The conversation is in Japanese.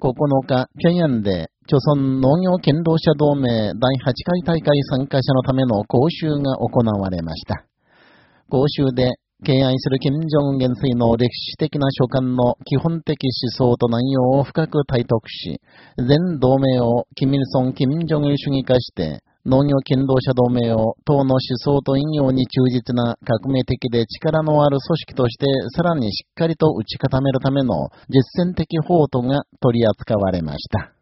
9日、平壌で、朝鮮農業堅労者同盟第8回大会参加者のための講習が行われました。講習で、敬愛する金正恩元帥の歴史的な書簡の基本的思想と内容を深く体得し、全同盟を金日成金正恩主義化して、農業勤労者同盟を党の思想と引用に忠実な革命的で力のある組織としてさらにしっかりと打ち固めるための実践的法とが取り扱われました。